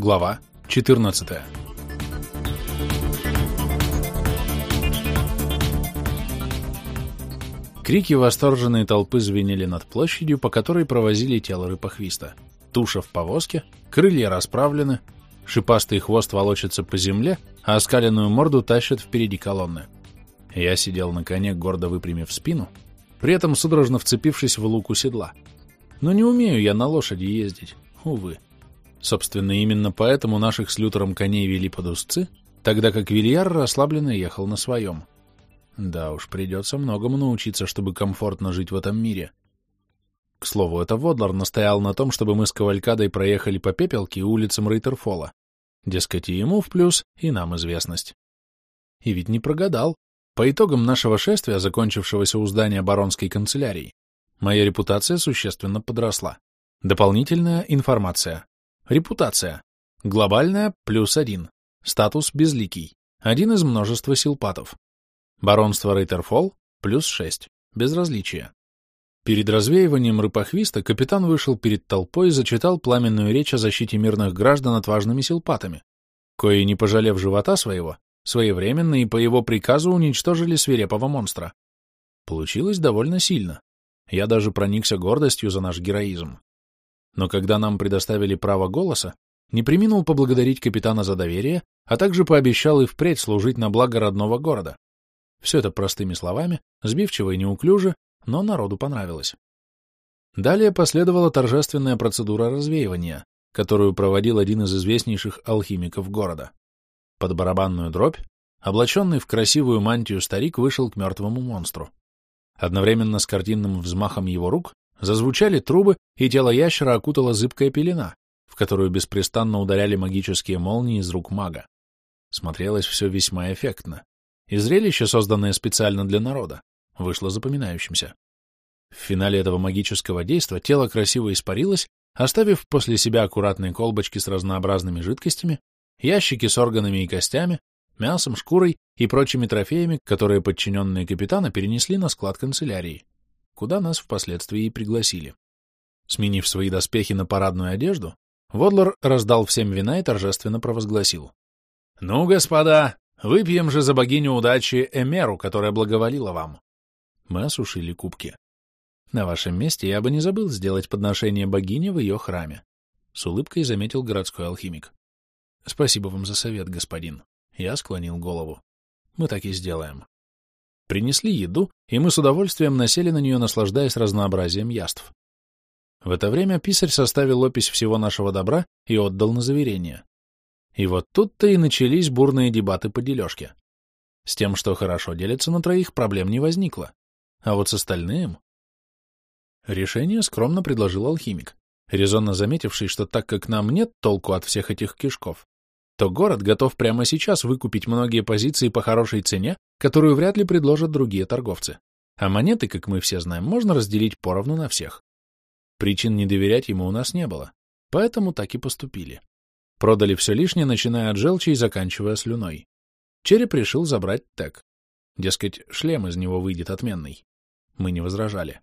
Глава 14 Крики восторженной толпы звенели над площадью, по которой провозили тело рыпохвиста. Туша в повозке, крылья расправлены, шипастый хвост волочится по земле, а оскаленную морду тащат впереди колонны. Я сидел на коне, гордо выпрямив спину, при этом судорожно вцепившись в луку седла. Но не умею я на лошади ездить, увы. Собственно, именно поэтому наших с Лютером коней вели под узцы, тогда как Вильяр расслабленно ехал на своем. Да уж, придется многому научиться, чтобы комфортно жить в этом мире. К слову, это Водлар настоял на том, чтобы мы с Кавалькадой проехали по Пепелке улицам Рейтерфола. Дескать, и ему в плюс, и нам известность. И ведь не прогадал. По итогам нашего шествия, закончившегося у здания баронской канцелярии, моя репутация существенно подросла. Дополнительная информация. Репутация. Глобальная – плюс один. Статус – безликий. Один из множества силпатов. Баронство Рейтерфолл – плюс шесть. Безразличие. Перед развеиванием рыпохвиста капитан вышел перед толпой и зачитал пламенную речь о защите мирных граждан отважными силпатами, кои, не пожалев живота своего, своевременно и по его приказу уничтожили свирепого монстра. Получилось довольно сильно. Я даже проникся гордостью за наш героизм но когда нам предоставили право голоса, не приминул поблагодарить капитана за доверие, а также пообещал и впредь служить на благо родного города. Все это простыми словами, сбивчиво и неуклюже, но народу понравилось. Далее последовала торжественная процедура развеивания, которую проводил один из известнейших алхимиков города. Под барабанную дробь, облаченный в красивую мантию старик вышел к мертвому монстру. Одновременно с картинным взмахом его рук Зазвучали трубы, и тело ящера окутала зыбкая пелена, в которую беспрестанно ударяли магические молнии из рук мага. Смотрелось все весьма эффектно. И зрелище, созданное специально для народа, вышло запоминающимся. В финале этого магического действа тело красиво испарилось, оставив после себя аккуратные колбочки с разнообразными жидкостями, ящики с органами и костями, мясом, шкурой и прочими трофеями, которые подчиненные капитана перенесли на склад канцелярии куда нас впоследствии и пригласили. Сменив свои доспехи на парадную одежду, Водлор раздал всем вина и торжественно провозгласил. — Ну, господа, выпьем же за богиню удачи Эмеру, которая благоволила вам. Мы осушили кубки. На вашем месте я бы не забыл сделать подношение богине в ее храме, — с улыбкой заметил городской алхимик. — Спасибо вам за совет, господин. Я склонил голову. Мы так и сделаем. Принесли еду, и мы с удовольствием насели на нее, наслаждаясь разнообразием яств. В это время писарь составил опись всего нашего добра и отдал на заверение. И вот тут-то и начались бурные дебаты по дележке. С тем, что хорошо делится на троих, проблем не возникло. А вот с остальным... Решение скромно предложил алхимик, резонно заметивший, что так как нам нет толку от всех этих кишков, то город готов прямо сейчас выкупить многие позиции по хорошей цене, которую вряд ли предложат другие торговцы. А монеты, как мы все знаем, можно разделить поровну на всех. Причин не доверять ему у нас не было, поэтому так и поступили. Продали все лишнее, начиная от желчи и заканчивая слюной. Череп решил забрать тег. Дескать, шлем из него выйдет отменный. Мы не возражали.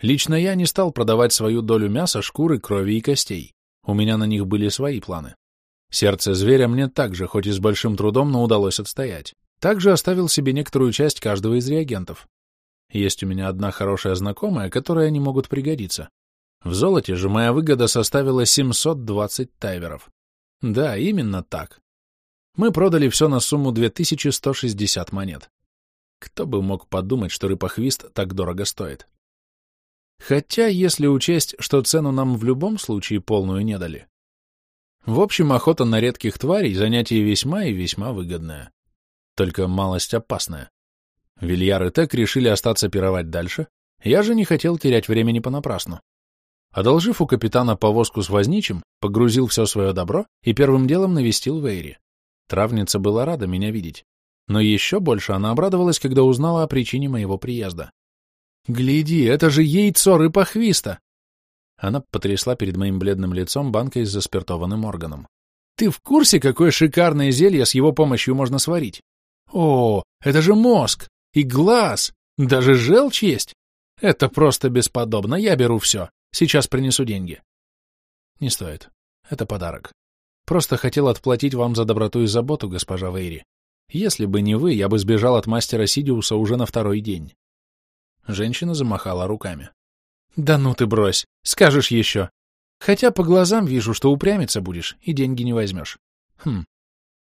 Лично я не стал продавать свою долю мяса, шкуры, крови и костей. У меня на них были свои планы. Сердце зверя мне также, хоть и с большим трудом, но удалось отстоять. Также оставил себе некоторую часть каждого из реагентов. Есть у меня одна хорошая знакомая, которой они могут пригодиться. В золоте же моя выгода составила 720 тайверов. Да, именно так. Мы продали все на сумму 2160 монет. Кто бы мог подумать, что рыпохвист так дорого стоит. Хотя, если учесть, что цену нам в любом случае полную не дали, в общем, охота на редких тварей — занятие весьма и весьма выгодное. Только малость опасная. Вильяр и Тек решили остаться пировать дальше, я же не хотел терять времени понапрасну. Одолжив у капитана повозку с возничим, погрузил все свое добро и первым делом навестил Вейри. Травница была рада меня видеть. Но еще больше она обрадовалась, когда узнала о причине моего приезда. «Гляди, это же яйцо рыпохвиста!» Она потрясла перед моим бледным лицом банкой с заспиртованным органом. «Ты в курсе, какое шикарное зелье с его помощью можно сварить? О, это же мозг! И глаз! Даже желчь есть! Это просто бесподобно, я беру все. Сейчас принесу деньги». «Не стоит. Это подарок». Просто хотел отплатить вам за доброту и заботу, госпожа Вейри. Если бы не вы, я бы сбежал от мастера Сидиуса уже на второй день. Женщина замахала руками. Да ну ты брось, скажешь еще. Хотя по глазам вижу, что упрямиться будешь и деньги не возьмешь. Хм.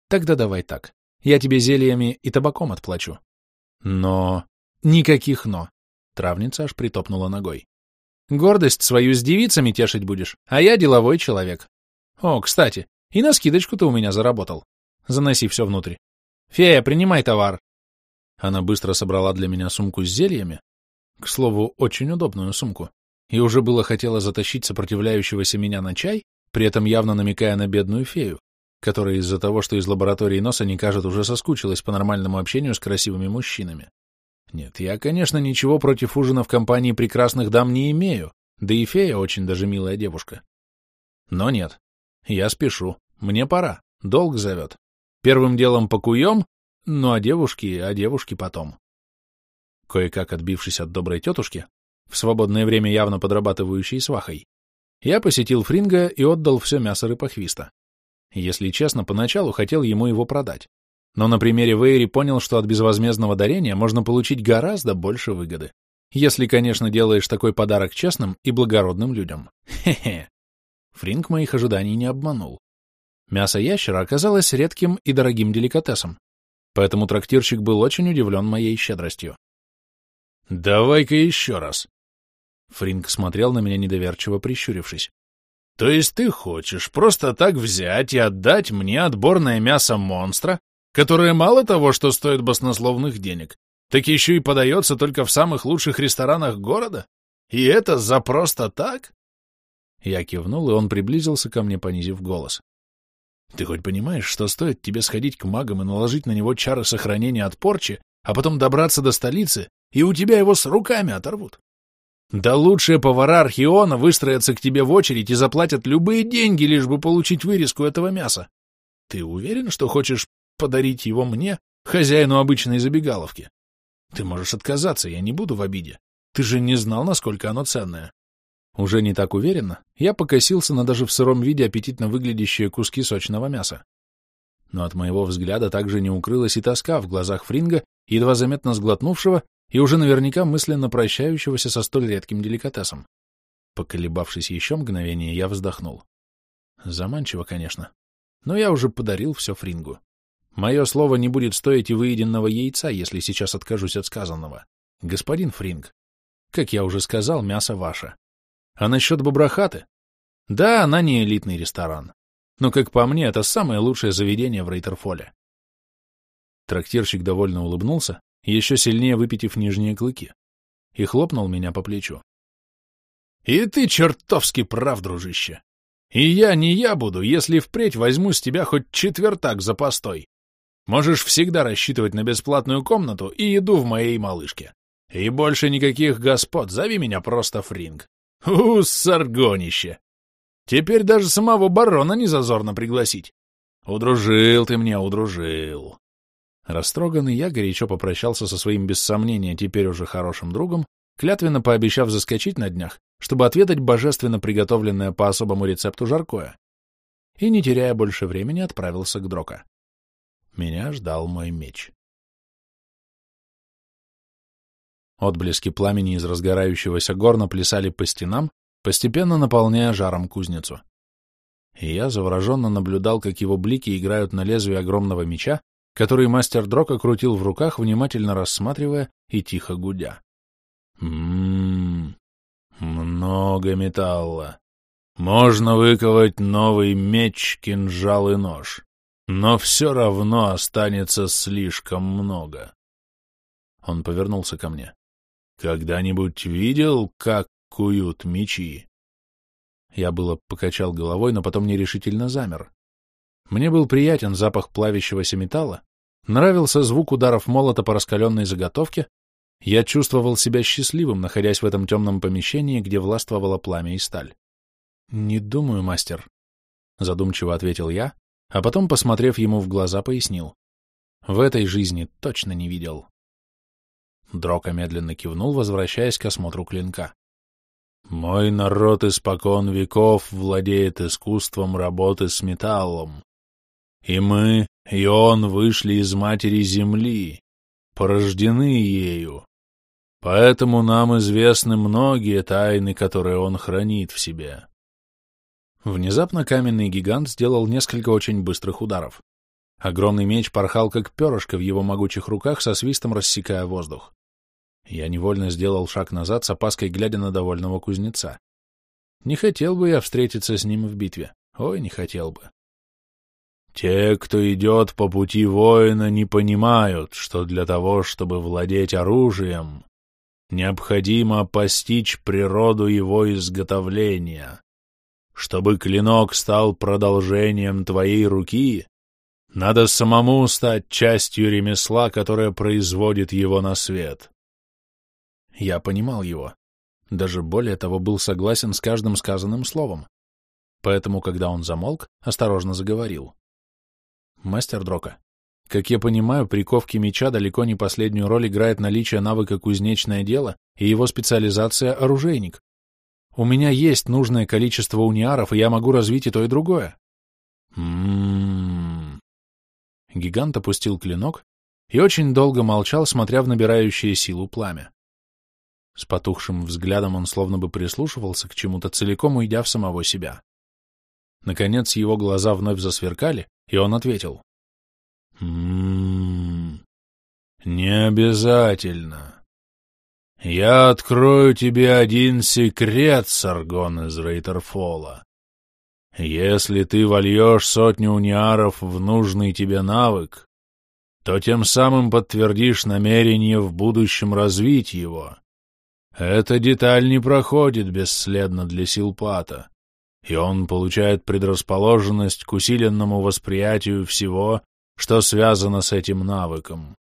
Тогда давай так. Я тебе зельями и табаком отплачу. Но... Никаких «но». Травница аж притопнула ногой. Гордость свою с девицами тешить будешь, а я деловой человек. О, кстати, и на скидочку ты у меня заработал. Заноси все внутрь. Фея, принимай товар. Она быстро собрала для меня сумку с зельями. К слову, очень удобную сумку. И уже было хотела затащить сопротивляющегося меня на чай, при этом явно намекая на бедную фею, которая из-за того, что из лаборатории носа не кажет, уже соскучилась по нормальному общению с красивыми мужчинами. Нет, я, конечно, ничего против ужина в компании прекрасных дам не имею, да и фея очень даже милая девушка. Но нет, я спешу, мне пора, долг зовет. Первым делом покуем, ну а девушки, а девушки потом. Кое-как отбившись от доброй тетушки, в свободное время явно подрабатывающей свахой, я посетил Фринга и отдал все мясо рыпохвиста. Если честно, поначалу хотел ему его продать. Но на примере Вейри понял, что от безвозмездного дарения можно получить гораздо больше выгоды. Если, конечно, делаешь такой подарок честным и благородным людям. Хе-хе. Фринг моих ожиданий не обманул. Мясо ящера оказалось редким и дорогим деликатесом, поэтому трактирщик был очень удивлен моей щедростью. «Давай-ка еще раз!» Фринг смотрел на меня недоверчиво прищурившись. «То есть ты хочешь просто так взять и отдать мне отборное мясо монстра, которое мало того, что стоит баснословных денег, так еще и подается только в самых лучших ресторанах города? И это за просто так?» Я кивнул, и он приблизился ко мне, понизив голос. «Ты хоть понимаешь, что стоит тебе сходить к магам и наложить на него чары сохранения от порчи, а потом добраться до столицы, и у тебя его с руками оторвут? Да лучшие повара Архиона выстроятся к тебе в очередь и заплатят любые деньги, лишь бы получить вырезку этого мяса. Ты уверен, что хочешь подарить его мне, хозяину обычной забегаловки. Ты можешь отказаться, я не буду в обиде. Ты же не знал, насколько оно ценное. Уже не так уверенно, я покосился на даже в сыром виде аппетитно выглядящие куски сочного мяса. Но от моего взгляда также не укрылась и тоска в глазах Фринга, едва заметно сглотнувшего и уже наверняка мысленно прощающегося со столь редким деликатесом. Поколебавшись еще мгновение, я вздохнул. Заманчиво, конечно. Но я уже подарил все Фрингу. Мое слово не будет стоить и выеденного яйца, если сейчас откажусь от сказанного. Господин Фринг, как я уже сказал, мясо ваше. А насчет бобрахаты? Да, она не элитный ресторан. Но, как по мне, это самое лучшее заведение в Рейтерфоле. Трактирщик довольно улыбнулся, еще сильнее выпитив нижние клыки, и хлопнул меня по плечу. — И ты чертовски прав, дружище. И я не я буду, если впредь возьму с тебя хоть четвертак за постой. Можешь всегда рассчитывать на бесплатную комнату и еду в моей малышке. И больше никаких господ, зови меня просто Фринг. У, саргонище! Теперь даже самого барона не зазорно пригласить. Удружил ты мне, удружил. Растроганный я горячо попрощался со своим без сомнения теперь уже хорошим другом, клятвенно пообещав заскочить на днях, чтобы отведать божественно приготовленное по особому рецепту жаркое. И, не теряя больше времени, отправился к Дрока. Меня ждал мой меч. Отблески пламени из разгорающегося горна плясали по стенам, постепенно наполняя жаром кузницу. И я завороженно наблюдал, как его блики играют на лезвии огромного меча, который мастер Дрока крутил в руках, внимательно рассматривая и тихо гудя. Ммм, много металла. Можно выковать новый меч, кинжал и нож но все равно останется слишком много. Он повернулся ко мне. Когда-нибудь видел, как куют мечи? Я было покачал головой, но потом нерешительно замер. Мне был приятен запах плавящегося металла, нравился звук ударов молота по раскаленной заготовке, я чувствовал себя счастливым, находясь в этом темном помещении, где властвовало пламя и сталь. — Не думаю, мастер, — задумчиво ответил я, а потом, посмотрев ему в глаза, пояснил. В этой жизни точно не видел. Дрока медленно кивнул, возвращаясь к осмотру клинка. Мой народ испокон веков владеет искусством работы с металлом. И мы, и он вышли из матери земли, порождены ею. Поэтому нам известны многие тайны, которые он хранит в себе. Внезапно каменный гигант сделал несколько очень быстрых ударов. Огромный меч порхал, как перышко в его могучих руках, со свистом рассекая воздух. Я невольно сделал шаг назад, с опаской глядя на довольного кузнеца. Не хотел бы я встретиться с ним в битве. Ой, не хотел бы. Те, кто идет по пути воина, не понимают, что для того, чтобы владеть оружием, необходимо постичь природу его изготовления. Чтобы клинок стал продолжением твоей руки, надо самому стать частью ремесла, которое производит его на свет. Я понимал его. Даже более того, был согласен с каждым сказанным словом. Поэтому, когда он замолк, осторожно заговорил. «Мастер Дрока, как я понимаю, при ковке меча далеко не последнюю роль играет наличие навыка кузнечное дело и его специализация оружейник. У меня есть нужное количество униаров, и я могу развить и то, и другое». «М-м-м...» Гигант опустил клинок и очень долго молчал, смотря в набирающее силу пламя. С потухшим взглядом он словно бы прислушивался к чему-то, целиком уйдя в самого себя. Наконец его глаза вновь засверкали, и он ответил. «М-м-м, не обязательно. Я открою тебе один секрет, Саргон из Рейтерфола. Если ты вольешь сотню униаров в нужный тебе навык, то тем самым подтвердишь намерение в будущем развить его» Эта деталь не проходит бесследно для Силпата, и он получает предрасположенность к усиленному восприятию всего, что связано с этим навыком.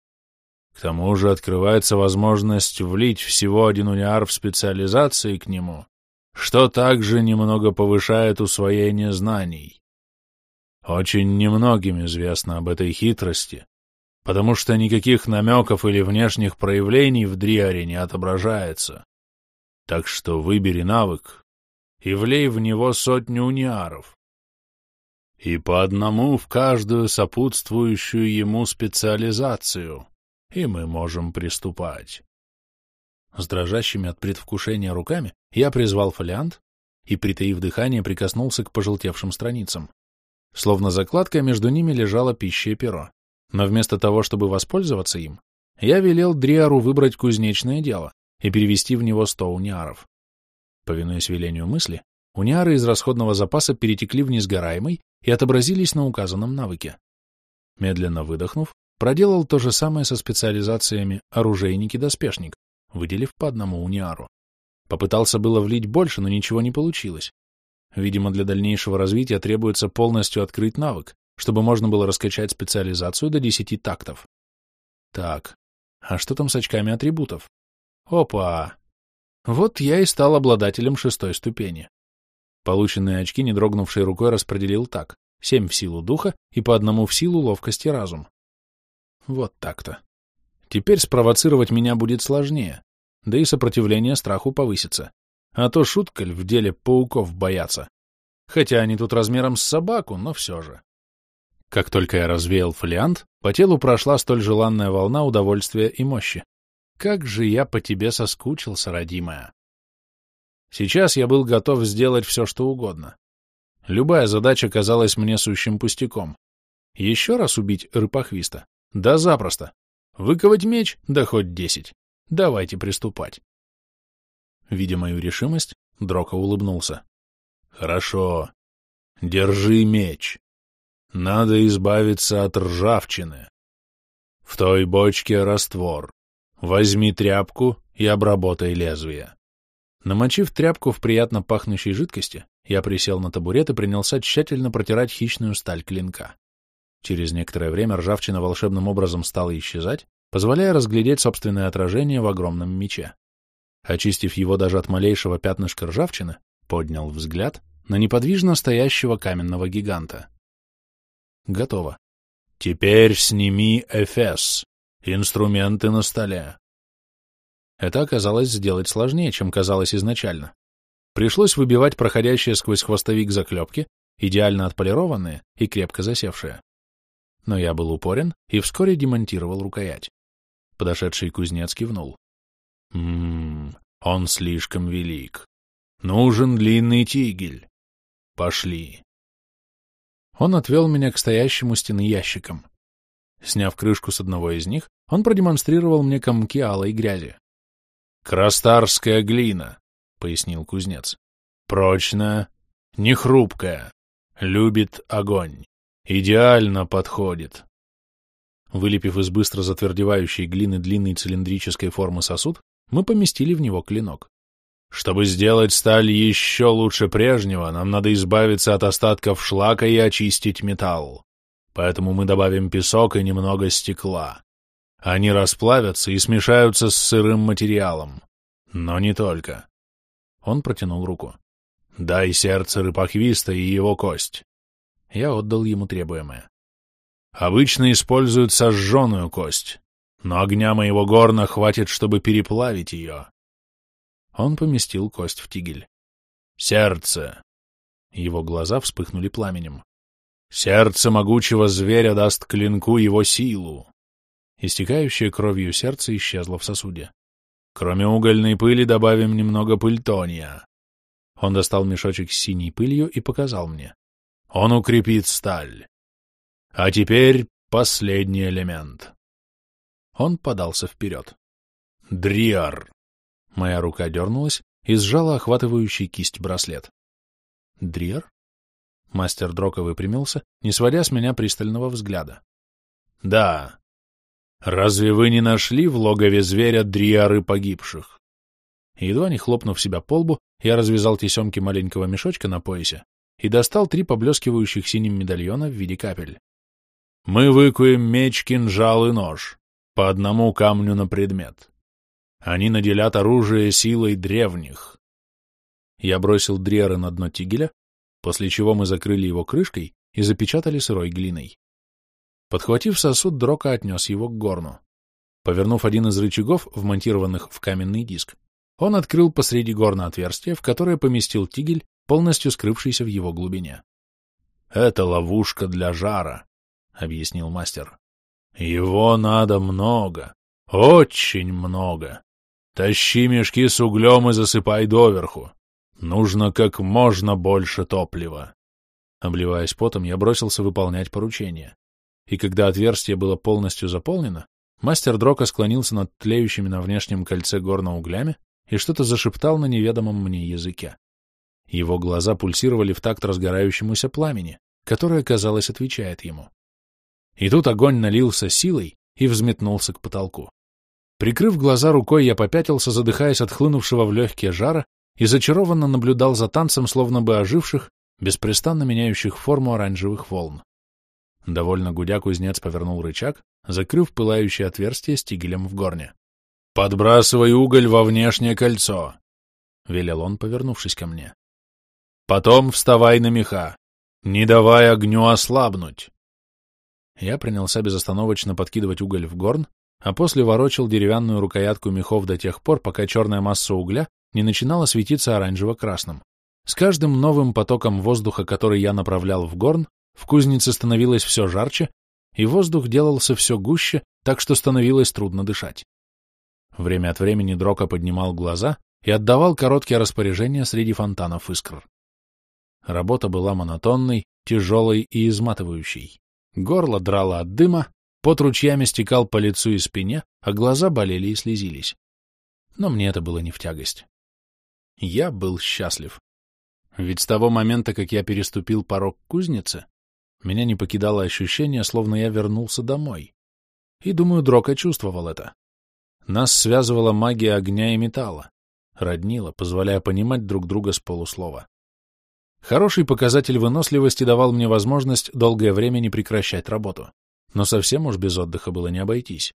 К тому же открывается возможность влить всего один униар в специализации к нему, что также немного повышает усвоение знаний. Очень немногим известно об этой хитрости, потому что никаких намеков или внешних проявлений в Дриаре не отображается. Так что выбери навык и влей в него сотню униаров. И по одному в каждую сопутствующую ему специализацию, и мы можем приступать. С дрожащими от предвкушения руками я призвал фолиант и, притаив дыхание, прикоснулся к пожелтевшим страницам. Словно закладка между ними лежала пища и перо. Но вместо того, чтобы воспользоваться им, я велел Дриару выбрать кузнечное дело и перевести в него сто униаров. Повинуясь велению мысли, униары из расходного запаса перетекли в несгораемый и отобразились на указанном навыке. Медленно выдохнув, проделал то же самое со специализациями оружейник и доспешник, выделив по одному униару. Попытался было влить больше, но ничего не получилось. Видимо, для дальнейшего развития требуется полностью открыть навык, чтобы можно было раскачать специализацию до 10 тактов. Так, а что там с очками атрибутов? Опа! Вот я и стал обладателем шестой ступени. Полученные очки, не дрогнувшей рукой, распределил так. Семь в силу духа и по одному в силу ловкости разум. Вот так-то. Теперь спровоцировать меня будет сложнее, да и сопротивление страху повысится. А то шутка в деле пауков бояться. Хотя они тут размером с собаку, но все же. Как только я развеял фолиант, по телу прошла столь желанная волна удовольствия и мощи. Как же я по тебе соскучился, родимая. Сейчас я был готов сделать все, что угодно. Любая задача казалась мне сущим пустяком. Еще раз убить рыпохвиста? Да запросто. Выковать меч? Да хоть десять. Давайте приступать. Видя мою решимость, Дрока улыбнулся. Хорошо. Держи меч. Надо избавиться от ржавчины. В той бочке раствор. Возьми тряпку и обработай лезвие. Намочив тряпку в приятно пахнущей жидкости, я присел на табурет и принялся тщательно протирать хищную сталь клинка. Через некоторое время ржавчина волшебным образом стала исчезать, позволяя разглядеть собственное отражение в огромном мече. Очистив его даже от малейшего пятнышка ржавчины, поднял взгляд на неподвижно стоящего каменного гиганта. Готово. Теперь сними Эфес. Инструменты на столе. Это оказалось сделать сложнее, чем казалось изначально. Пришлось выбивать проходящие сквозь хвостовик заклепки, идеально отполированные и крепко засевшие. Но я был упорен и вскоре демонтировал рукоять. Подошедший кузнец кивнул. «Ммм, он слишком велик. Нужен длинный тигель. Пошли». Он отвел меня к стоящему стены ящикам. Сняв крышку с одного из них, он продемонстрировал мне комки алой грязи. «Крастарская глина», — пояснил кузнец. «Прочная, не хрупкая, любит огонь, идеально подходит». Вылепив из быстро затвердевающей глины длинной цилиндрической формы сосуд, мы поместили в него клинок. Чтобы сделать сталь еще лучше прежнего, нам надо избавиться от остатков шлака и очистить металл. Поэтому мы добавим песок и немного стекла. Они расплавятся и смешаются с сырым материалом. Но не только. Он протянул руку. «Дай сердце рыпохвиста и его кость». Я отдал ему требуемое. «Обычно используют сожженную кость, но огня моего горна хватит, чтобы переплавить ее». Он поместил кость в тигель. «Сердце!» Его глаза вспыхнули пламенем. «Сердце могучего зверя даст клинку его силу!» Истекающее кровью сердце исчезло в сосуде. «Кроме угольной пыли добавим немного пыльтония». Он достал мешочек с синей пылью и показал мне. «Он укрепит сталь. А теперь последний элемент». Он подался вперед. «Дриар!» Моя рука дернулась и сжала охватывающий кисть браслет. «Дриар?» Мастер Дрока выпрямился, не сводя с меня пристального взгляда. «Да. Разве вы не нашли в логове зверя дриары погибших?» Едва не хлопнув себя по лбу, я развязал тесемки маленького мешочка на поясе и достал три поблескивающих синим медальона в виде капель. «Мы выкуем меч, кинжал и нож, по одному камню на предмет. Они наделят оружие силой древних». Я бросил дриары на дно тигеля, после чего мы закрыли его крышкой и запечатали сырой глиной. Подхватив сосуд, Дрока отнес его к горну. Повернув один из рычагов, вмонтированных в каменный диск, он открыл посреди горна отверстие, в которое поместил тигель, полностью скрывшийся в его глубине. — Это ловушка для жара, — объяснил мастер. — Его надо много, очень много. Тащи мешки с углем и засыпай доверху. Нужно как можно больше топлива. Обливаясь потом, я бросился выполнять поручение. И когда отверстие было полностью заполнено, мастер Дрока склонился над тлеющими на внешнем кольце горна углями и что-то зашептал на неведомом мне языке. Его глаза пульсировали в такт разгорающемуся пламени, которое, казалось, отвечает ему. И тут огонь налился силой и взметнулся к потолку. Прикрыв глаза рукой, я попятился, задыхаясь от хлынувшего в легкие жара, и зачарованно наблюдал за танцем, словно бы оживших, беспрестанно меняющих форму оранжевых волн. Довольно гудя кузнец повернул рычаг, закрыв пылающее отверстие стигелем в горне. «Подбрасывай уголь во внешнее кольцо!» — велел он, повернувшись ко мне. «Потом вставай на меха, не давай огню ослабнуть!» Я принялся безостановочно подкидывать уголь в горн, а после ворочал деревянную рукоятку мехов до тех пор, пока черная масса угля не начинала светиться оранжево-красным. С каждым новым потоком воздуха, который я направлял в горн, в кузнице становилось все жарче, и воздух делался все гуще, так что становилось трудно дышать. Время от времени Дрока поднимал глаза и отдавал короткие распоряжения среди фонтанов искр. Работа была монотонной, тяжелой и изматывающей. Горло драло от дыма, пот ручьями стекал по лицу и спине, а глаза болели и слезились. Но мне это было не в тягость. Я был счастлив. Ведь с того момента, как я переступил порог кузницы, меня не покидало ощущение, словно я вернулся домой. И, думаю, Дрока чувствовал это. Нас связывала магия огня и металла, роднила, позволяя понимать друг друга с полуслова. Хороший показатель выносливости давал мне возможность долгое время не прекращать работу. Но совсем уж без отдыха было не обойтись.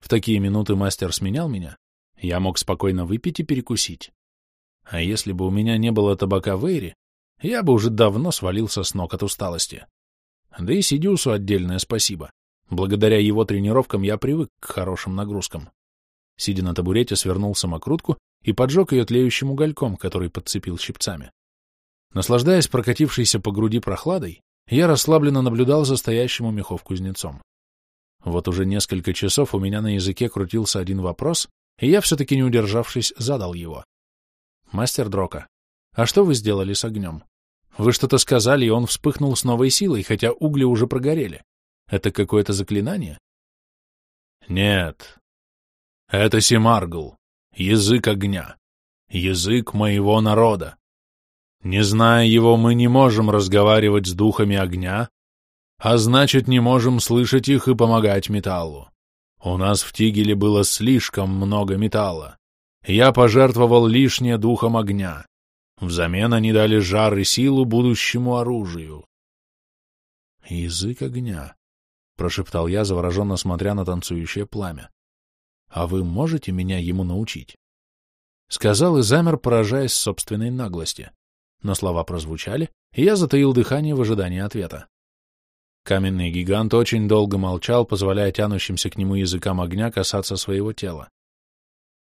В такие минуты мастер сменял меня, я мог спокойно выпить и перекусить. А если бы у меня не было табака в Эйре, я бы уже давно свалился с ног от усталости. Да и Сидиусу отдельное спасибо. Благодаря его тренировкам я привык к хорошим нагрузкам. Сидя на табурете, свернул самокрутку и поджег ее тлеющим угольком, который подцепил щипцами. Наслаждаясь прокатившейся по груди прохладой, я расслабленно наблюдал за стоящим у мехов кузнецом. Вот уже несколько часов у меня на языке крутился один вопрос, и я, все-таки не удержавшись, задал его. «Мастер Дрока, а что вы сделали с огнем? Вы что-то сказали, и он вспыхнул с новой силой, хотя угли уже прогорели. Это какое-то заклинание?» «Нет. Это Семаргл, язык огня, язык моего народа. Не зная его, мы не можем разговаривать с духами огня, а значит, не можем слышать их и помогать металлу. У нас в Тигеле было слишком много металла. Я пожертвовал лишнее духом огня. Взамен они дали жар и силу будущему оружию. «Язык огня», — прошептал я, завороженно смотря на танцующее пламя. «А вы можете меня ему научить?» Сказал и замер, поражаясь собственной наглости но слова прозвучали, и я затаил дыхание в ожидании ответа. Каменный гигант очень долго молчал, позволяя тянущимся к нему языкам огня касаться своего тела.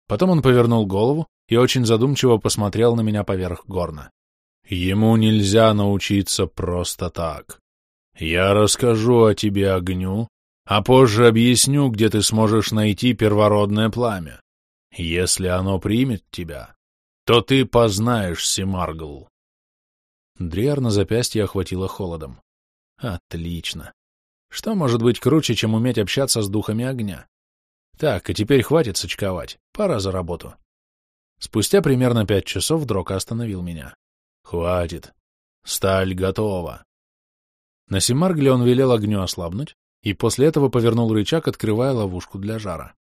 Потом он повернул голову и очень задумчиво посмотрел на меня поверх горна. «Ему нельзя научиться просто так. Я расскажу о тебе огню, а позже объясню, где ты сможешь найти первородное пламя. Если оно примет тебя, то ты познаешь Семаргл. Дриар на запястье охватило холодом. Отлично. Что может быть круче, чем уметь общаться с духами огня? Так, и теперь хватит сочковать. Пора за работу. Спустя примерно пять часов Дрока остановил меня. Хватит. Сталь готова. На Симаргле он велел огню ослабнуть, и после этого повернул рычаг, открывая ловушку для жара.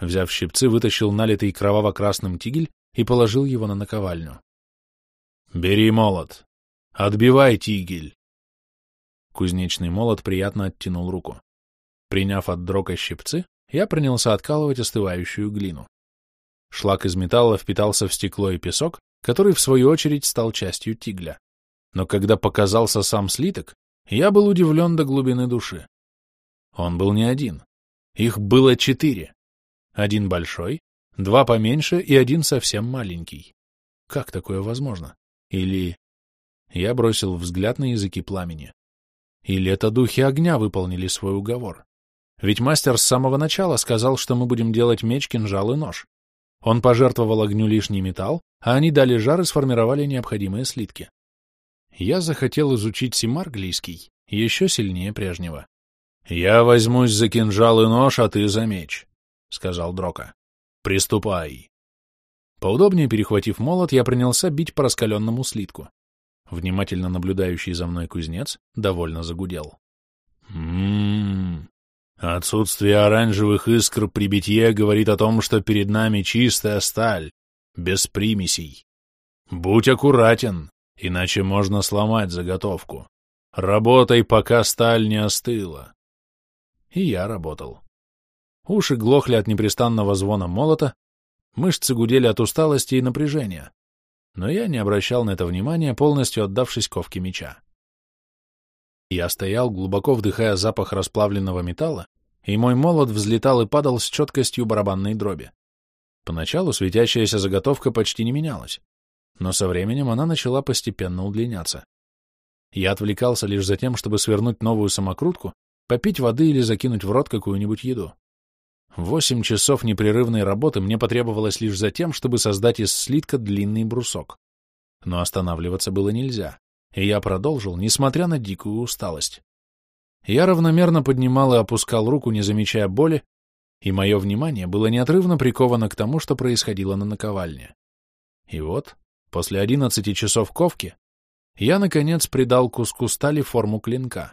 Взяв щипцы, вытащил налитый кроваво-красным тигель и положил его на наковальню. «Бери молот. Отбивай тигель». Кузнечный молот приятно оттянул руку. Приняв от дрока щипцы, я принялся откалывать остывающую глину. Шлак из металла впитался в стекло и песок, который, в свою очередь, стал частью тигля. Но когда показался сам слиток, я был удивлен до глубины души. Он был не один. Их было четыре. Один большой, два поменьше и один совсем маленький. Как такое возможно? Или... Я бросил взгляд на языки пламени. Или это духи огня выполнили свой уговор? Ведь мастер с самого начала сказал, что мы будем делать меч, кинжал и нож. Он пожертвовал огню лишний металл, а они дали жар и сформировали необходимые слитки. Я захотел изучить симарглийский еще сильнее прежнего. — Я возьмусь за кинжал и нож, а ты за меч, — сказал Дрока. — Приступай. Поудобнее перехватив молот, я принялся бить по раскаленному слитку. Внимательно наблюдающий за мной кузнец довольно загудел. «М-м-м, отсутствие оранжевых искр при битье говорит о том, что перед нами чистая сталь, без примесей. Будь аккуратен, иначе можно сломать заготовку. Работай, пока сталь не остыла». И я работал. Уши глохли от непрестанного звона молота, Мышцы гудели от усталости и напряжения, но я не обращал на это внимания, полностью отдавшись ковке меча. Я стоял, глубоко вдыхая запах расплавленного металла, и мой молот взлетал и падал с четкостью барабанной дроби. Поначалу светящаяся заготовка почти не менялась, но со временем она начала постепенно удлиняться. Я отвлекался лишь за тем, чтобы свернуть новую самокрутку, попить воды или закинуть в рот какую-нибудь еду. Восемь часов непрерывной работы мне потребовалось лишь за тем, чтобы создать из слитка длинный брусок. Но останавливаться было нельзя, и я продолжил, несмотря на дикую усталость. Я равномерно поднимал и опускал руку, не замечая боли, и мое внимание было неотрывно приковано к тому, что происходило на наковальне. И вот, после одиннадцати часов ковки, я, наконец, придал куску стали форму клинка.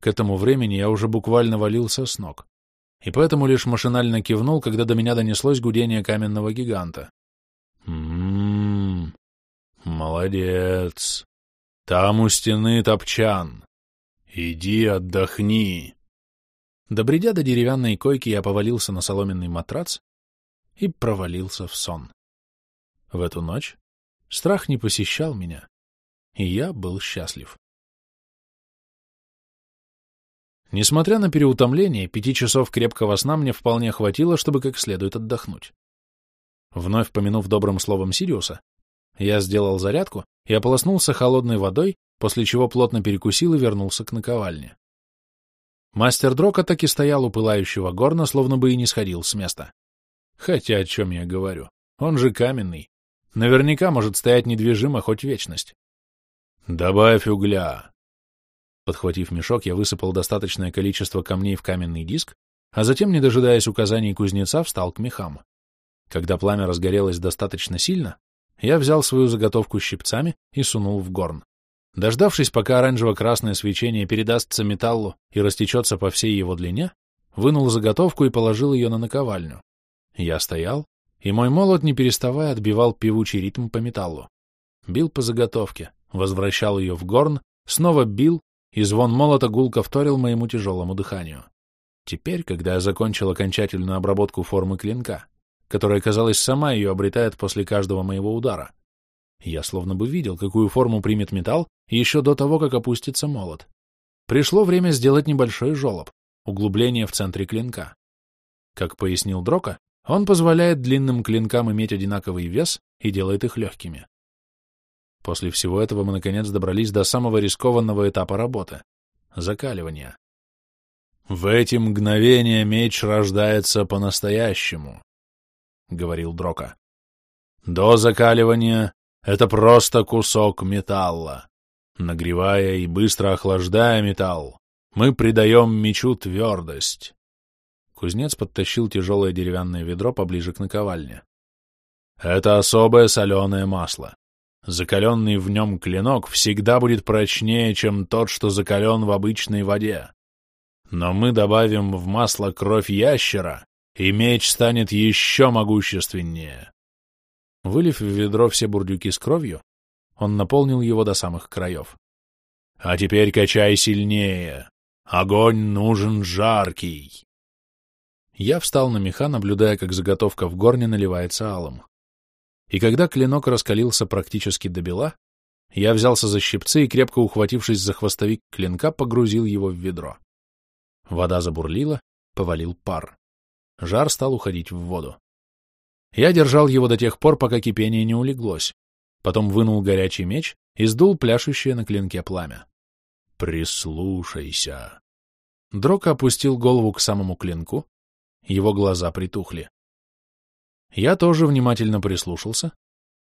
К этому времени я уже буквально валился с ног и поэтому лишь машинально кивнул, когда до меня донеслось гудение каменного гиганта. «М-м-м, молодец. Там у стены топчан. Иди отдохни». Добредя до деревянной койки, я повалился на соломенный матрац и провалился в сон. В эту ночь страх не посещал меня, и я был счастлив. Несмотря на переутомление, пяти часов крепкого сна мне вполне хватило, чтобы как следует отдохнуть. Вновь помянув добрым словом Сириуса, я сделал зарядку и ополоснулся холодной водой, после чего плотно перекусил и вернулся к наковальне. Мастер Дрока так и стоял у пылающего горна, словно бы и не сходил с места. Хотя о чем я говорю? Он же каменный. Наверняка может стоять недвижимо хоть вечность. «Добавь угля!» Подхватив мешок, я высыпал достаточное количество камней в каменный диск, а затем, не дожидаясь указаний кузнеца, встал к мехам. Когда пламя разгорелось достаточно сильно, я взял свою заготовку щипцами и сунул в горн. Дождавшись, пока оранжево-красное свечение передастся металлу и растечется по всей его длине, вынул заготовку и положил ее на наковальню. Я стоял, и мой молот, не переставая, отбивал певучий ритм по металлу. Бил по заготовке, возвращал ее в горн, снова бил, и звон молота гулко вторил моему тяжелому дыханию. Теперь, когда я закончил окончательную обработку формы клинка, которая, казалось, сама ее обретает после каждого моего удара, я словно бы видел, какую форму примет металл еще до того, как опустится молот. Пришло время сделать небольшой жолоб, углубление в центре клинка. Как пояснил Дрока, он позволяет длинным клинкам иметь одинаковый вес и делает их легкими. После всего этого мы, наконец, добрались до самого рискованного этапа работы — закаливания. «В эти мгновения меч рождается по-настоящему», — говорил Дрока. «До закаливания это просто кусок металла. Нагревая и быстро охлаждая металл, мы придаем мечу твердость». Кузнец подтащил тяжелое деревянное ведро поближе к наковальне. «Это особое соленое масло. Закаленный в нем клинок всегда будет прочнее, чем тот, что закален в обычной воде. Но мы добавим в масло кровь ящера, и меч станет еще могущественнее. Вылив в ведро все бурдюки с кровью, он наполнил его до самых краев. А теперь качай сильнее. Огонь нужен жаркий. Я встал на меха, наблюдая, как заготовка в горне наливается алым. И когда клинок раскалился практически до бела, я взялся за щипцы и, крепко ухватившись за хвостовик клинка, погрузил его в ведро. Вода забурлила, повалил пар. Жар стал уходить в воду. Я держал его до тех пор, пока кипение не улеглось. Потом вынул горячий меч и сдул пляшущее на клинке пламя. «Прислушайся!» Дрог опустил голову к самому клинку, его глаза притухли. Я тоже внимательно прислушался,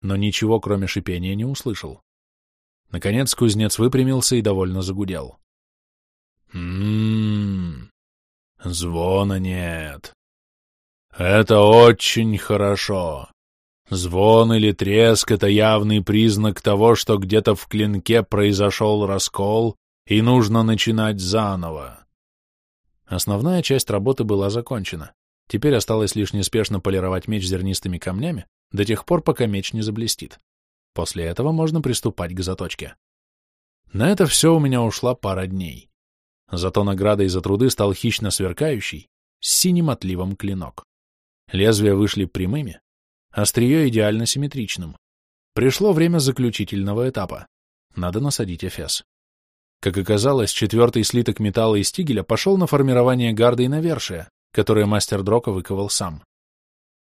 но ничего, кроме шипения, не услышал. Наконец кузнец выпрямился и довольно загудел. «М-м-м, звона нет. Это очень хорошо. Звон или треск — это явный признак того, что где-то в клинке произошел раскол, и нужно начинать заново». Основная часть работы была закончена. Теперь осталось лишь неспешно полировать меч зернистыми камнями до тех пор, пока меч не заблестит. После этого можно приступать к заточке. На это все у меня ушла пара дней. Зато наградой за труды стал хищно сверкающий, с синим отливом клинок. Лезвия вышли прямыми, острие идеально симметричным. Пришло время заключительного этапа. Надо насадить эфес. Как оказалось, четвертый слиток металла и стигеля пошел на формирование гарды и навершия, которые мастер Дрока выковал сам.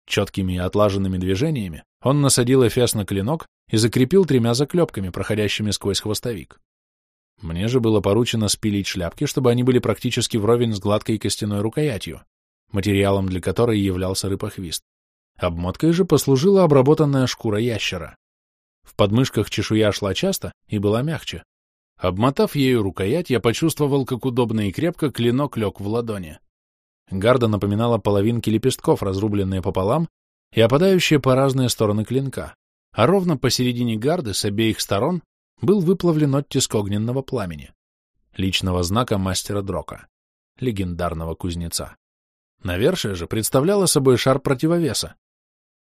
Четкими и отлаженными движениями он насадил эфес на клинок и закрепил тремя заклепками, проходящими сквозь хвостовик. Мне же было поручено спилить шляпки, чтобы они были практически вровень с гладкой костяной рукоятью, материалом для которой являлся рыпохвист. Обмоткой же послужила обработанная шкура ящера. В подмышках чешуя шла часто и была мягче. Обмотав ею рукоять, я почувствовал, как удобно и крепко клинок лег в ладони. Гарда напоминала половинки лепестков, разрубленные пополам и опадающие по разные стороны клинка, а ровно посередине гарды с обеих сторон был выплавлен оттиск огненного пламени, личного знака мастера Дрока, легендарного кузнеца. Навершие же представляло собой шар противовеса,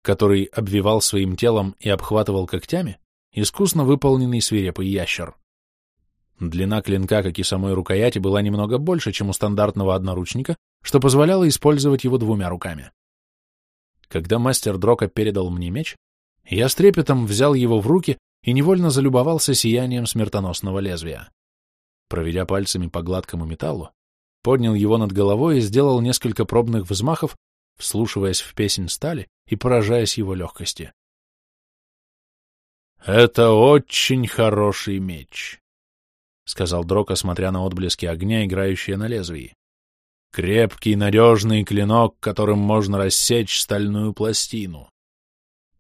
который обвивал своим телом и обхватывал когтями искусно выполненный свирепый ящер. Длина клинка, как и самой рукояти, была немного больше, чем у стандартного одноручника, что позволяло использовать его двумя руками. Когда мастер Дрока передал мне меч, я с трепетом взял его в руки и невольно залюбовался сиянием смертоносного лезвия. Проведя пальцами по гладкому металлу, поднял его над головой и сделал несколько пробных взмахов, вслушиваясь в песнь стали и поражаясь его легкости. «Это очень хороший меч», — сказал Дрока, смотря на отблески огня, играющие на лезвии. «Крепкий, надежный клинок, которым можно рассечь стальную пластину.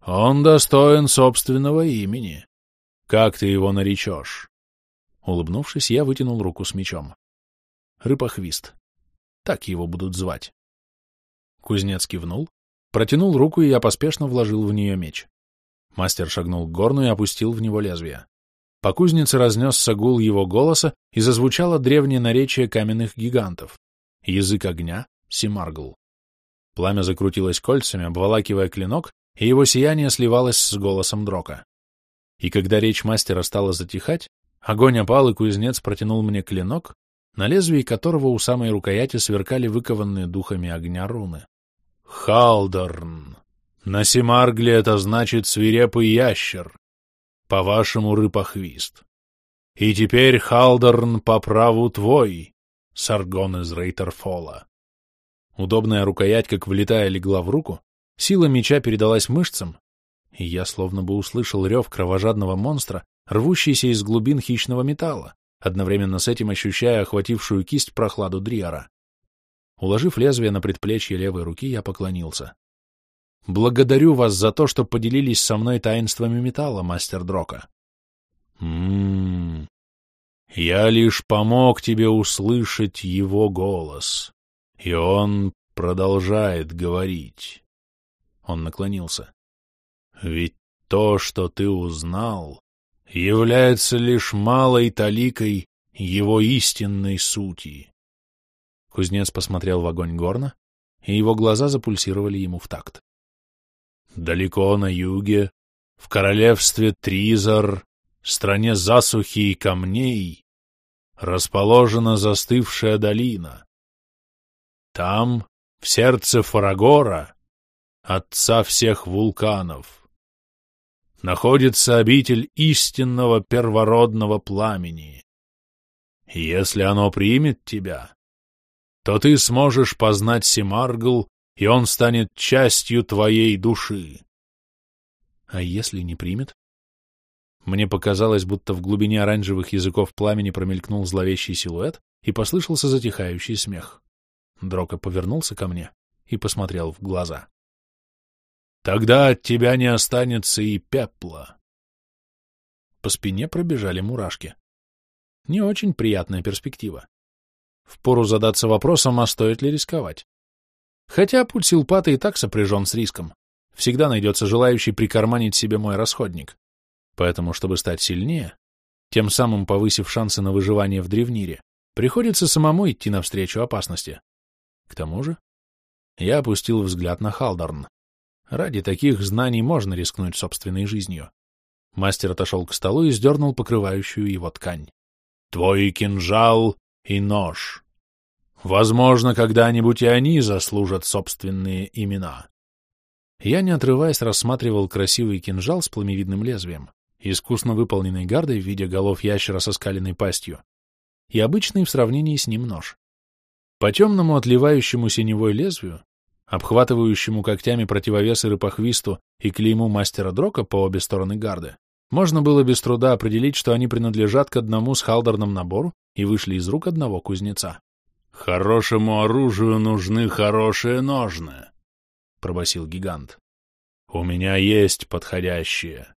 Он достоин собственного имени. Как ты его наречешь?» Улыбнувшись, я вытянул руку с мечом. Рыпохвист. Так его будут звать. Кузнец кивнул, протянул руку, и я поспешно вложил в нее меч. Мастер шагнул к горну и опустил в него лезвие. По кузнице разнесся гул его голоса, и зазвучало древнее наречие каменных гигантов. Язык огня — Симаргл. Пламя закрутилось кольцами, обволакивая клинок, и его сияние сливалось с голосом Дрока. И когда речь мастера стала затихать, огонь опал, и кузнец протянул мне клинок, на лезвии которого у самой рукояти сверкали выкованные духами огня руны. «Халдорн! На Симаргле это значит свирепый ящер, по-вашему, рыпохвист. И теперь, Халдорн, по праву твой, Саргон из Рейтерфола». Удобная рукоять, как влетая, легла в руку, сила меча передалась мышцам, и я словно бы услышал рев кровожадного монстра, рвущийся из глубин хищного металла, одновременно с этим ощущая охватившую кисть прохладу Дриара. Уложив лезвие на предплечье левой руки, я поклонился. «Благодарю вас за то, что поделились со мной таинствами металла, мастер Дрока». «М-м-м, я лишь помог тебе услышать его голос, и он продолжает говорить». Он наклонился. «Ведь то, что ты узнал, является лишь малой таликой его истинной сути. Кузнец посмотрел в огонь горна, и его глаза запульсировали ему в такт. Далеко на юге, в королевстве Тризар, стране засухи и камней, расположена застывшая долина. Там, в сердце Фарагора, отца всех вулканов, находится обитель истинного первородного пламени. Если оно примет тебя, то ты сможешь познать Симаргл, и он станет частью твоей души. А если не примет? Мне показалось, будто в глубине оранжевых языков пламени промелькнул зловещий силуэт и послышался затихающий смех. Дрока повернулся ко мне и посмотрел в глаза. Тогда от тебя не останется и пепла. По спине пробежали мурашки. Не очень приятная перспектива. Впору задаться вопросом, а стоит ли рисковать. Хотя путь Силпата и так сопряжен с риском. Всегда найдется желающий прикарманить себе мой расходник. Поэтому, чтобы стать сильнее, тем самым повысив шансы на выживание в Древнире, приходится самому идти навстречу опасности. К тому же я опустил взгляд на Халдорн. Ради таких знаний можно рискнуть собственной жизнью. Мастер отошел к столу и сдернул покрывающую его ткань. — Твой кинжал и нож. Возможно, когда-нибудь и они заслужат собственные имена. Я, не отрываясь, рассматривал красивый кинжал с пламевидным лезвием, искусно выполненный гардой в виде голов ящера со скаленной пастью, и обычный в сравнении с ним нож. По темному отливающему синевой лезвию обхватывающему когтями противовесы рыпохвисту и клейму мастера Дрока по обе стороны гарды, можно было без труда определить, что они принадлежат к одному с халдерном набору и вышли из рук одного кузнеца. «Хорошему оружию нужны хорошие ножны», — пробасил гигант. «У меня есть подходящие.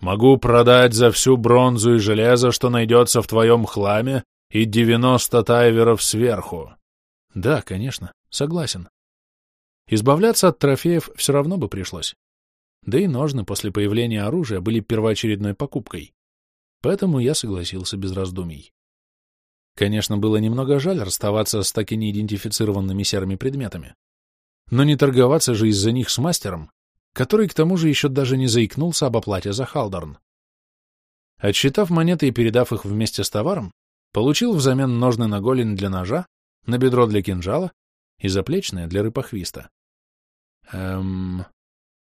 Могу продать за всю бронзу и железо, что найдется в твоем хламе, и девяносто тайверов сверху». «Да, конечно, согласен», Избавляться от трофеев все равно бы пришлось. Да и ножны после появления оружия были первоочередной покупкой. Поэтому я согласился без раздумий. Конечно, было немного жаль расставаться с так и неидентифицированными серыми предметами. Но не торговаться же из-за них с мастером, который к тому же еще даже не заикнулся об оплате за Халдорн. Отсчитав монеты и передав их вместе с товаром, получил взамен ножны на голень для ножа, на бедро для кинжала и заплечные для рыпохвиста. Эм...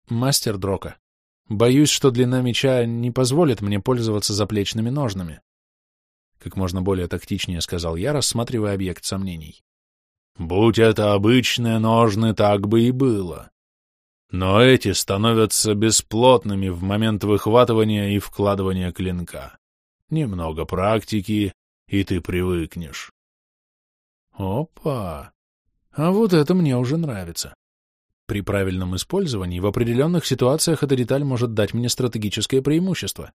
Мастер Дрока, боюсь, что длина меча не позволит мне пользоваться заплечными ножнами. Как можно более тактичнее сказал я, рассматривая объект сомнений. Будь это обычные ножны, так бы и было. но эти становятся бесплотными в момент выхватывания и вкладывания клинка. Немного практики, и ты привыкнешь. Опа! А вот это мне уже нравится. При правильном использовании в определенных ситуациях эта деталь может дать мне стратегическое преимущество.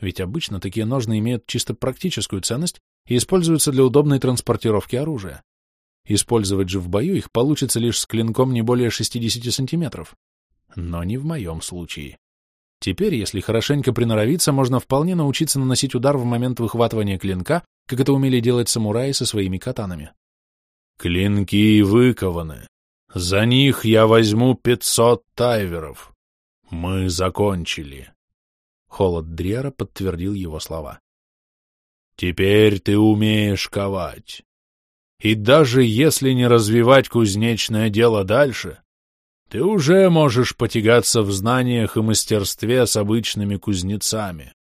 Ведь обычно такие ножны имеют чисто практическую ценность и используются для удобной транспортировки оружия. Использовать же в бою их получится лишь с клинком не более 60 сантиметров. Но не в моем случае. Теперь, если хорошенько приноровиться, можно вполне научиться наносить удар в момент выхватывания клинка, как это умели делать самураи со своими катанами. «Клинки выкованы. За них я возьму пятьсот тайверов. Мы закончили». Холод Дриара подтвердил его слова. «Теперь ты умеешь ковать. И даже если не развивать кузнечное дело дальше, ты уже можешь потягаться в знаниях и мастерстве с обычными кузнецами.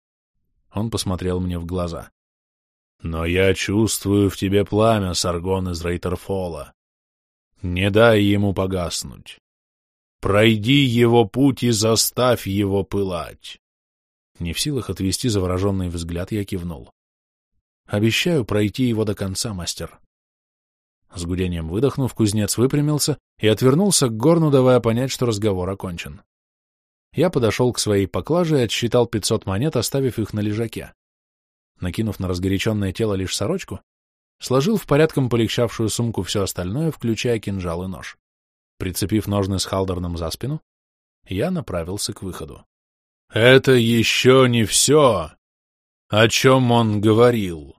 Он посмотрел мне в глаза. Но я чувствую в тебе пламя, Саргон из Рейтерфола. Не дай ему погаснуть. Пройди его путь и заставь его пылать. Не в силах отвести завороженный взгляд, я кивнул. Обещаю пройти его до конца, мастер. С гудением выдохнув, кузнец выпрямился и отвернулся к горну, давая понять, что разговор окончен. Я подошел к своей поклаже и отсчитал пятьсот монет, оставив их на лежаке. Накинув на разгоряченное тело лишь сорочку, сложил в порядком полегчавшую сумку все остальное, включая кинжал и нож. Прицепив ножны с халдерном за спину, я направился к выходу. — Это еще не все, о чем он говорил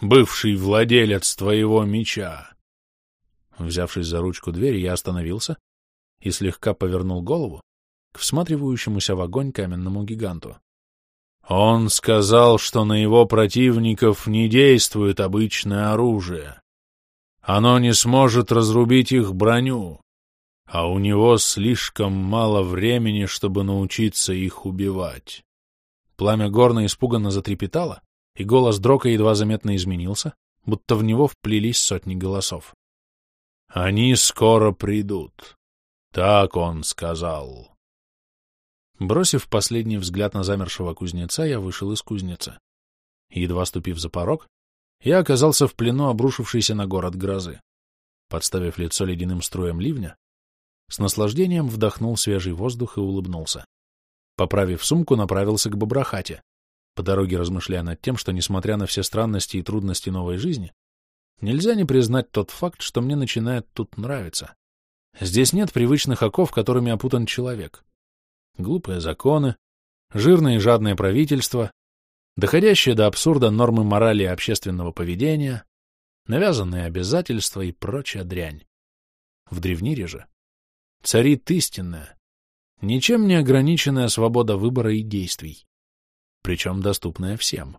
бывший владелец твоего меча. Взявшись за ручку двери, я остановился и слегка повернул голову к всматривающемуся в огонь каменному гиганту. Он сказал, что на его противников не действует обычное оружие. Оно не сможет разрубить их броню, а у него слишком мало времени, чтобы научиться их убивать. Пламя горно испуганно затрепетало, и голос Дрока едва заметно изменился, будто в него вплелись сотни голосов. «Они скоро придут», — так он сказал. Бросив последний взгляд на замершего кузнеца, я вышел из кузницы. Едва ступив за порог, я оказался в плену обрушившейся на город грозы. Подставив лицо ледяным струем ливня, с наслаждением вдохнул свежий воздух и улыбнулся. Поправив сумку, направился к Бобрахате, по дороге размышляя над тем, что, несмотря на все странности и трудности новой жизни, нельзя не признать тот факт, что мне начинает тут нравиться. Здесь нет привычных оков, которыми опутан человек. Глупые законы, жирное и жадное правительство, доходящие до абсурда нормы морали и общественного поведения, навязанные обязательства и прочая дрянь. В древнире же царит истинная, ничем не ограниченная свобода выбора и действий причем доступная всем.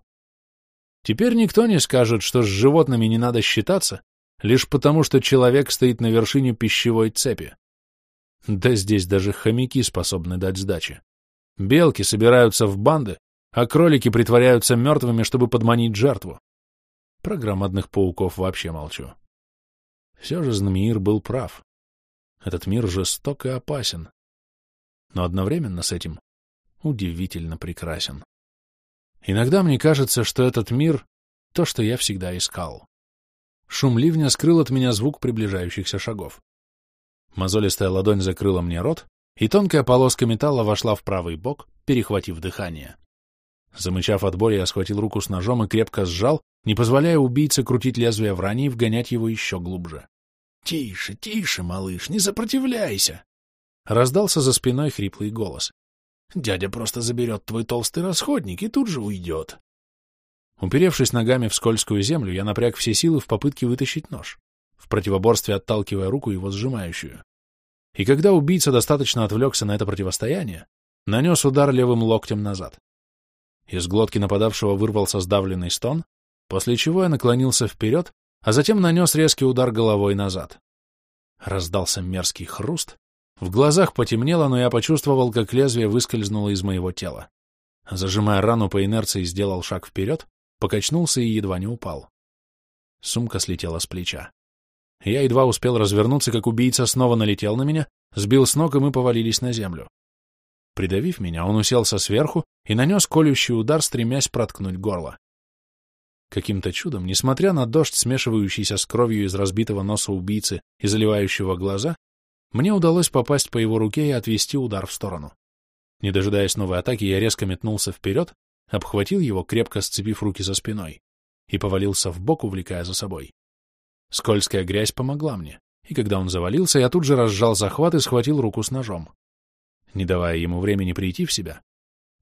Теперь никто не скажет, что с животными не надо считаться, лишь потому, что человек стоит на вершине пищевой цепи. Да здесь даже хомяки способны дать сдачи. Белки собираются в банды, а кролики притворяются мертвыми, чтобы подманить жертву. Про громадных пауков вообще молчу. Все же Знамиир был прав. Этот мир жесток и опасен. Но одновременно с этим удивительно прекрасен. Иногда мне кажется, что этот мир — то, что я всегда искал. Шум ливня скрыл от меня звук приближающихся шагов. Мозолистая ладонь закрыла мне рот, и тонкая полоска металла вошла в правый бок, перехватив дыхание. Замычав от боли, я схватил руку с ножом и крепко сжал, не позволяя убийце крутить лезвие в ране и вгонять его еще глубже. — Тише, тише, малыш, не сопротивляйся! — раздался за спиной хриплый голос. Дядя просто заберет твой толстый расходник и тут же уйдет. Уперевшись ногами в скользкую землю, я напряг все силы в попытке вытащить нож, в противоборстве отталкивая руку его сжимающую. И когда убийца достаточно отвлекся на это противостояние, нанес удар левым локтем назад. Из глотки нападавшего вырвался сдавленный стон, после чего я наклонился вперед, а затем нанес резкий удар головой назад. Раздался мерзкий хруст, в глазах потемнело, но я почувствовал, как лезвие выскользнуло из моего тела. Зажимая рану по инерции, сделал шаг вперед, покачнулся и едва не упал. Сумка слетела с плеча. Я едва успел развернуться, как убийца снова налетел на меня, сбил с ног, и мы повалились на землю. Придавив меня, он уселся сверху и нанес колющий удар, стремясь проткнуть горло. Каким-то чудом, несмотря на дождь, смешивающийся с кровью из разбитого носа убийцы и заливающего глаза, мне удалось попасть по его руке и отвести удар в сторону. Не дожидаясь новой атаки, я резко метнулся вперед, обхватил его, крепко сцепив руки за спиной, и повалился в бок, увлекая за собой. Скользкая грязь помогла мне, и когда он завалился, я тут же разжал захват и схватил руку с ножом. Не давая ему времени прийти в себя,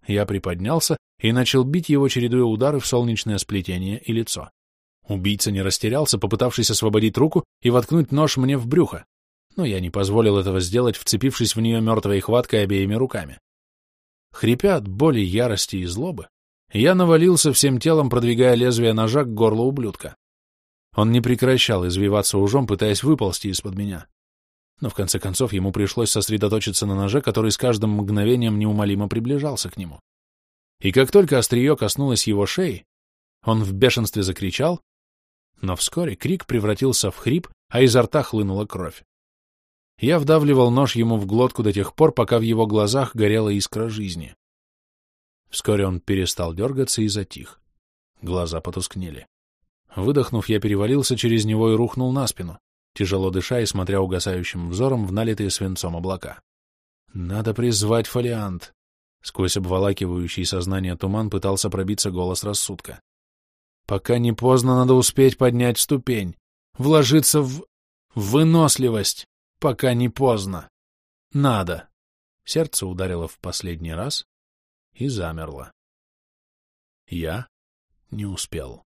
я приподнялся и начал бить его, чередуя удары в солнечное сплетение и лицо. Убийца не растерялся, попытавшись освободить руку и воткнуть нож мне в брюхо, но я не позволил этого сделать, вцепившись в нее мертвой хваткой обеими руками. Хрипя от боли, ярости и злобы, я навалился всем телом, продвигая лезвие ножа к горлу ублюдка. Он не прекращал извиваться ужом, пытаясь выползти из-под меня. Но в конце концов ему пришлось сосредоточиться на ноже, который с каждым мгновением неумолимо приближался к нему. И как только острие коснулось его шеи, он в бешенстве закричал, но вскоре крик превратился в хрип, а изо рта хлынула кровь. Я вдавливал нож ему в глотку до тех пор, пока в его глазах горела искра жизни. Вскоре он перестал дергаться и затих. Глаза потускнели. Выдохнув, я перевалился через него и рухнул на спину, тяжело дыша и смотря угасающим взором в налитые свинцом облака. «Надо призвать фолиант!» Сквозь обволакивающий сознание туман пытался пробиться голос рассудка. «Пока не поздно, надо успеть поднять ступень, вложиться в... выносливость!» пока не поздно. Надо. Сердце ударило в последний раз и замерло. Я не успел.